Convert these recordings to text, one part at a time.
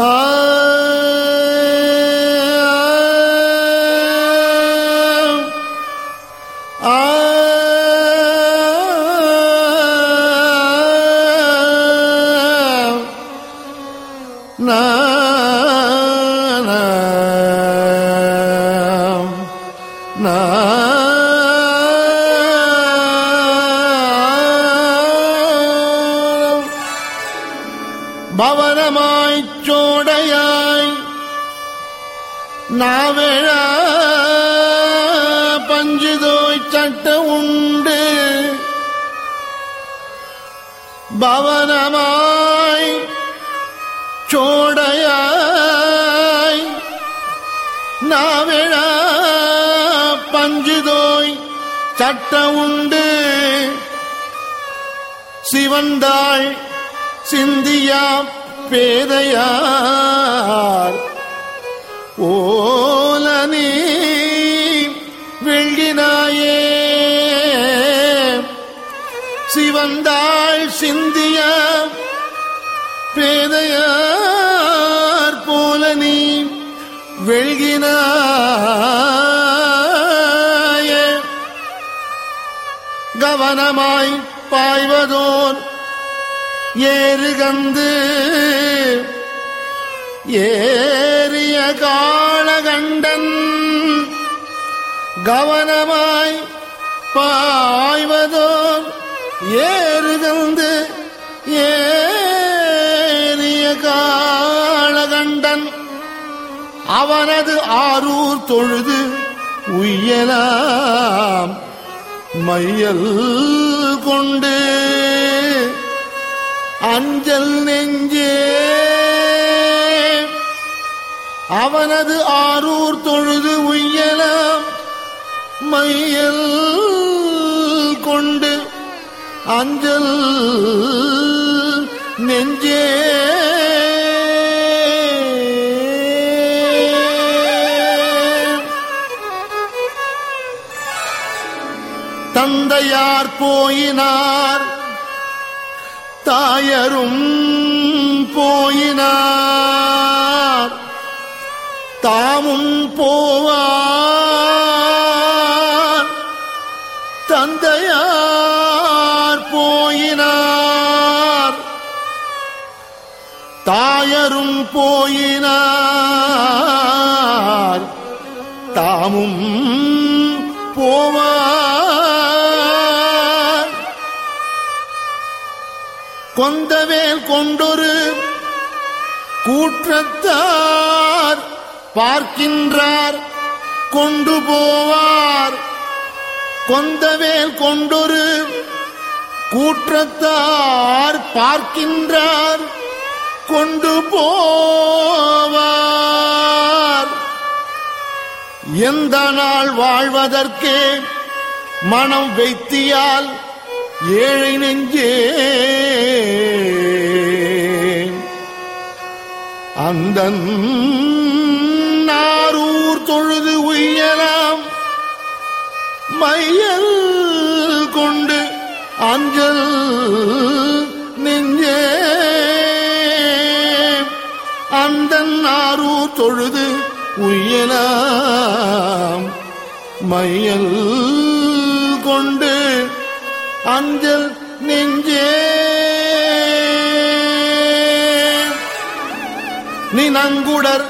Ah. பவனமாய்ச் சோடையாய் நாவெழ பஞ்சுதோய் சட்ட உண்டு. பவனமாய் சோடையாய் நாவெழ பஞ்சுதோய் சட்ட உண்டு. சிவந்தாள் சிந்தியா பேதையார். ஓலனே வெள்ளினாயே. சிவந்தாள் சிந்திய பேதையார் போல வெள்கினாய கவனமாய் பாய்வதோன் ஏறுகந்து ஏறிய காலகண்டன் கவனமாய் பாய்வதோ ஏறுகந்து ஏறிய காலகண்டன் அவனது ஆரூர் தொழுது உய்யலாம் மையல் கொண்டு அஞ்சல் நெஞ்சே. அவனது ஆரூர் தொழுது உய்யலாம் மையல் கொண்டு அஞ்சல் நெஞ்சே. தந்தையார் போயினார். தாயரும் போயினார். தாமும் போவார். தந்தையார் போயினார். தாயரும் போயினார். தாமும் கொந்தவேல் கொண்டொரு கூற்றத்தார் பார்க்கின்றார் கொண்டு போவார். கொந்தவேல் கொண்டொரு கூற்றத்தார் பார்க்கின்றார் கொண்டு போவார். எந்த நாள் வாழ்வதற்கே மனம் வைத்தியால் ஏழை நெஞ்சே. அந்த நாரூர் தொழுது உய்யலாம். மையல் கொண்டு அஞ்சல் நெஞ்சே. அந்த நாரூர் தொழுது உய்யலாம். மையல் கொண்டு அஞ்சல் நெஞ்சே. நீ நங்குடர்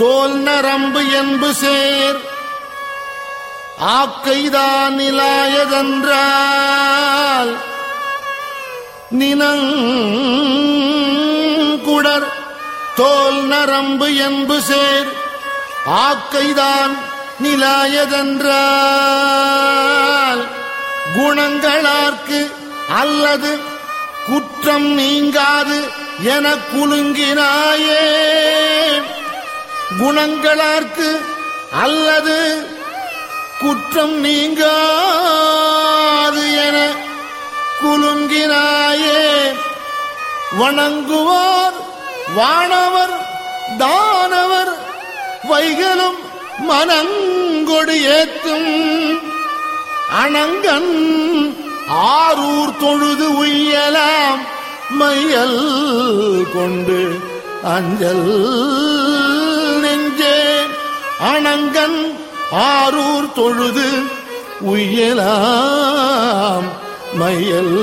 தோல் நரம்பு என்பு சேர். ஆக்கைதான் நிலாயதென்றால் நினங்குடர் தோல் நரம்பு என்பு சேர். ஆக்கைதான் நிலாயதென்றால் குணங்களார்க்கு அல்லது குற்றம் நீங்காது என குலுங்கினாயே. குணங்களார்க்கு அல்லது குற்றம் நீங்காது என குலுங்கினாயே. வணங்குவார் வானவர் தானவர் வைகளும் மனங்கொடு ஏத்தும் அணங்கன் ஆரூர் தொழுது உய்யலாம் மையல் கொண்டு அஞ்சல் நெஞ்சே. அணங்கன் ஆரூர் தொழுது உய்யலாம் மையல்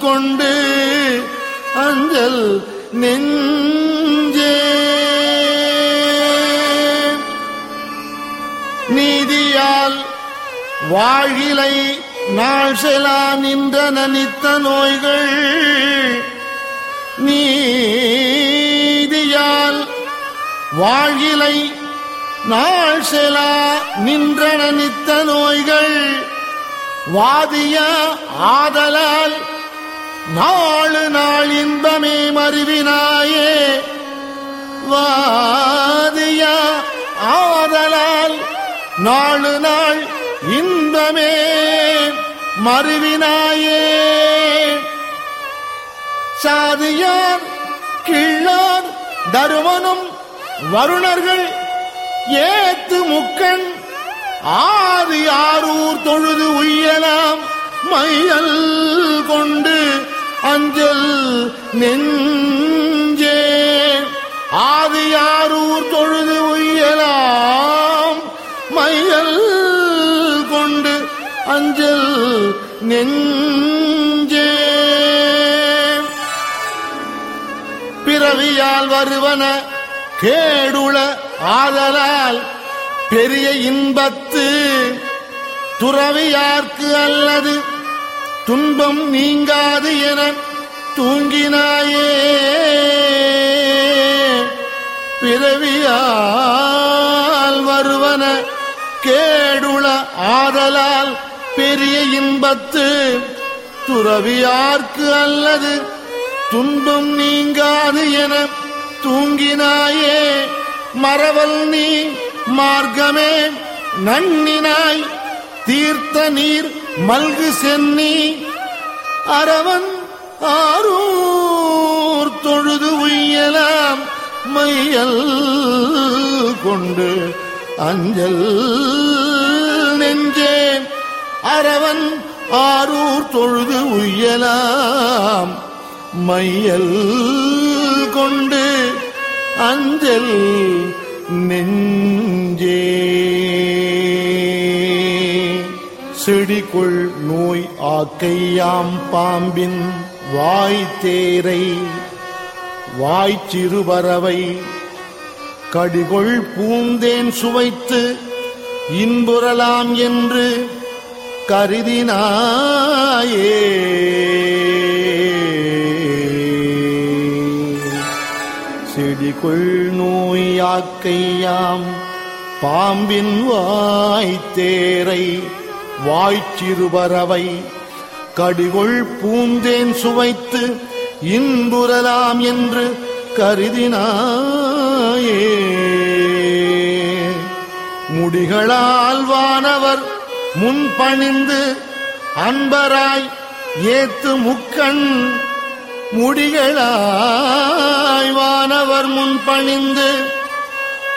கொண்டு அஞ்சல் நெஞ்ச. வாழிலை நாள் செலா நின்ற நனித்த நோய்கள். நீதியால் வாழிலை நாள் செலா நின்ற நனித்த நோய்கள். வாதிய ஆதலால் நாளு நாள் இன்பமே மறிவினாயே வாதிய ஆதலால் நாளு நாள் இன்பமே மறுவினாயே சாதியார் கிள்ளார் தருமனும் வருணர்கள் ஏத்து முக்கண் ஆதி ஆரூர் தொழுது உய்யலாம் மையல் கொண்டு அஞ்சல் நெஞ்சே. ஆதி ஆரூர் தொழுது உய்யலாம் நெஞ்சே. பிறவியால் வருவன கேடுள ஆதலால் பெரிய இன்பத்து துறவியார்க்கு அல்லது துன்பம் நீங்காது என தூங்கினாயே. பிறவியால் வருவன கேடுள ஆதலால் பெரிய இன்பத்து துறவியார்க்கு அல்லது துன்பம் நீங்காது என தூங்கினாயே. மரவல் நீ மார்க்கமே நன்னினாய். தீர்த்த நீர் மல்கு சென்னி. அரவன் ஆரூர் தொழுது உய்யலாம். மையல் கொண்டு அஞ்சல் நெஞ்சே அரவன் ஆரூர் தொழுது உய்யலாம். மையல் கொண்டு அஞ்சல் நெஞ்சே. செடிக்குள் நோய் ஆக்கையாம் பாம்பின் வாய்த்தேரை வாய்ச்சிறுபறவை கடிகொள் பூந்தேன் சுவைத்து இன்புறலாம் என்று கருதினாயே. செடிக்குள் நோயாக்கையாம் பாம்பின் வாய்த்தேரை வாய்ச்சிறுபறவை கடிகொள் பூந்தேன் சுவைத்து இன்புறலாம் என்று கருதினாயே. முடிகளால் வானவர் முன் பணிந்து அன்பராய் ஏத்து முக்கண் முடிகளாய் வானவர் முன் பணிந்து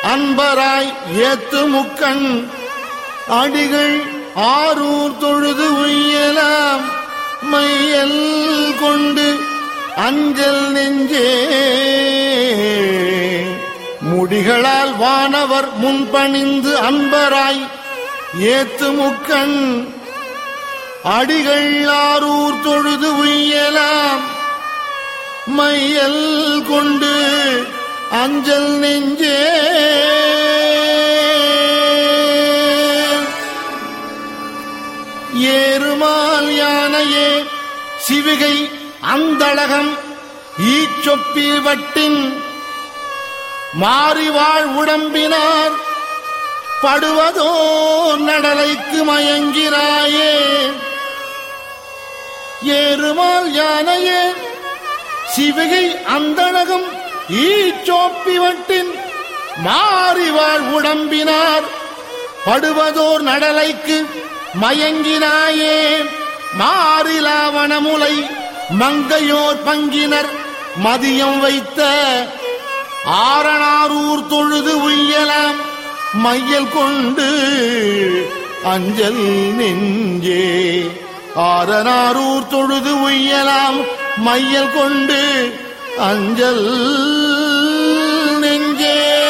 அன்பராய் ஏத்து முக்கண் அடிகள் ஆரூர் தொழுது உய்யலாம். மையல் கொண்டு அஞ்சல் நெஞ்சே. முடிகளால் வானவர் முன்பணிந்து அன்பராய் ஏத்து முக்கண். அடிகள் ஆரூர் தொழுது உய்யலாம். மையல் கொண்டு அஞ்சல் நெஞ்சே. ஏறுமால் யானையே சிவிகை அந்தழகம் ஈச்சொப்பி வட்டின். மாறிவாழ் உடம்பினார் படுவதோ மயங்கிறாயே ஏறுமால் யானையே சிவிகை அந்தணகம் ஈச்சோப்பி வட்டின் மாறிவாழ் உடம்பினார். படுவதோர் நடலைக்கு மயங்கினாயே. மாறிலாவணமுலை மங்கையோர் பங்கினர் மதியம் வைத்த ஆரணாரூர் தொழுது உய்யலாம். மையல் கொண்டு அஞ்சல் நெஞ்சே. ஆரனாரூர் தொழுது உய்யலாம் மையல் கொண்டு அஞ்சல் நெஞ்சே.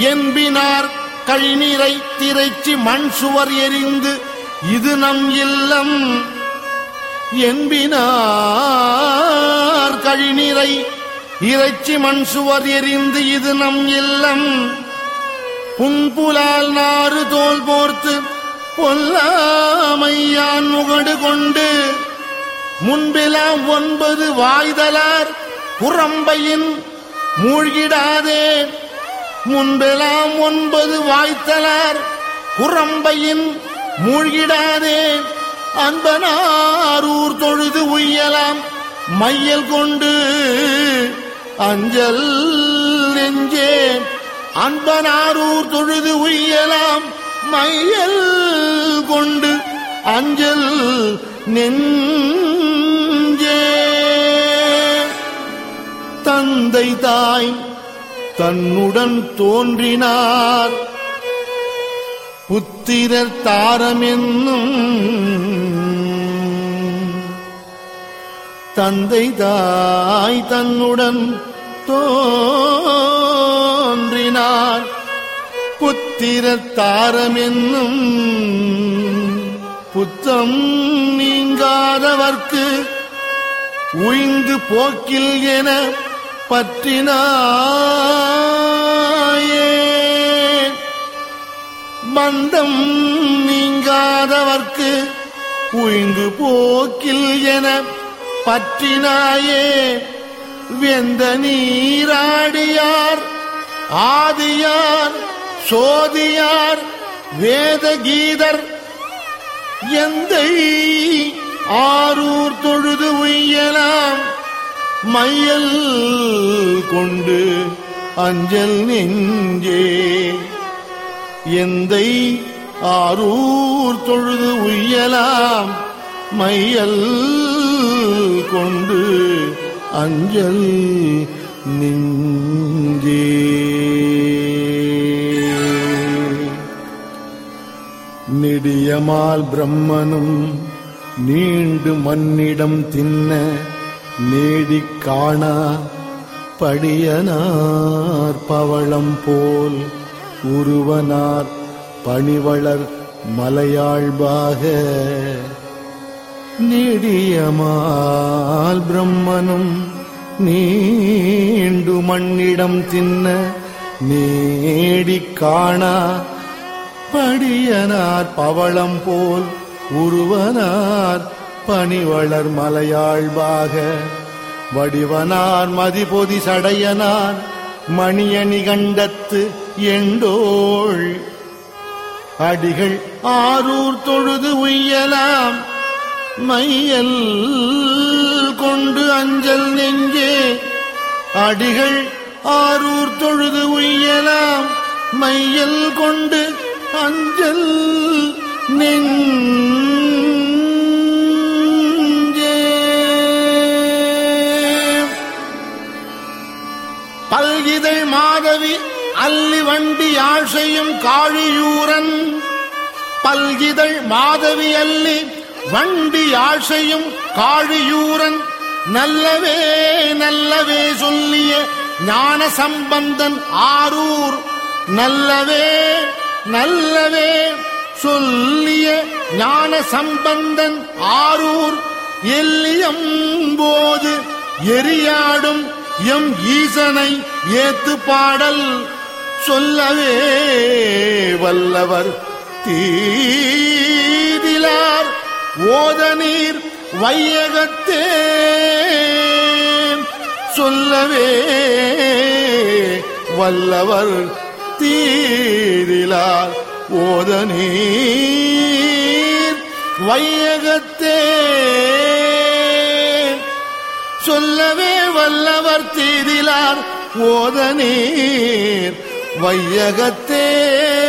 என்பினார் கழிநீரை திரைச்சி மண் சுவர் எரிந்து இது நம் இல்லம். என்பினார் கழிநீரை இறைச்சி மண் சுவர் எரிந்து இது நம் இல்லம். புன்புலால் நாறு தோல் போர்த்து பொல்லாமையான் முகடு கொண்டு முன்பிலாம் ஒன்பது வாய்தலார் புறம்பையின் மூழ்கிடாதே. முன்பெல்லாம் ஒன்பது வாய்த்தலார் புறம்பையின் மூழ்கிடாதே. அன்பனாரூர் தொழுது உய்யலாம் மையல் கொண்டு அஞ்சல் நெஞ்சே அன்பனாரூர் தொழுது உய்யலாம் மையல் கொண்டு அஞ்சல் நெஞ்சே. தந்தை தாய் தன்னுடன் தோன்றினார் புத்திரர் தாரமென்னும் தந்தை தாய் தன்னுடன் தோன்றினார். புத்திரர் தாரமென்னும் புத்தம் நீங்காதவர்க்கு உய்ந்து போக்கில் என பற்றினாயே. மந்தம் நீங்காதவர்க்கு உய்ந்து போக்கில் என பற்றினாயே. வெந்த நீராடியார் ஆதியார் சோதியார் வேத கீதர் எந்த ஆரூர் தொழுது உய்யலாம் மையல் கொண்டு அஞ்சல் நெஞ்சே. எந்தை ஆரூர் தொழுது உய்யலாம் மையல் கொண்டு அஞ்சல் நெஞ்சே நெடியமால் பிரம்மனும் நீண்டு மண்ணிடம் தின்ன நேடிக் காணா படியனார் பவளம் போல் உருவனார் பணிவளர் மலையாழ்பாக நெடியமால் பிரம்மனும் நீண்டு மண்ணிடம் தின்ன நேடி காணா படியனார் பவளம் போல் உருவனார் பணிவளர் மலையாழ்வாக வடிவனார் மதிபொதி சடையனார் மணியணி கண்டத்து எண்டோள் அடிகள் ஆரூர் தொழுது உய்யலாம் மையல் கொண்டு அஞ்சல் நெஞ்சே. அடிகள் ஆரூர் தொழுது உய்யலாம். மையல் கொண்டு அஞ்சல் நெஞ்சே. பல்கிதழ் மாதவி அல்லி வண்டி யாழ் செய்யும் காழியூரன். பல்கிதழ் மாதவி அல்லி வண்டி யாழ் காழியூரன் நல்லவே நல்லவே சொல்லிய ஞான சம்பந்தன் ஆரூர். நல்லவே நல்லவே சொல்லிய ஞான சம்பந்தன் ஆரூர். எல்லியம் போது எரியாடும் எம் ஈசனை ஏத்து பாடல் சொல்லவே வல்லவர் தீதிலார். ஓத நீர் வையகத்தே. சொல்லவே வல்லவர் தீரிலார் ஓத நீர் வையகத்தே. சொல்லவே வல்லவர் தீரிலார் ஓத நீர் வையகத்தே.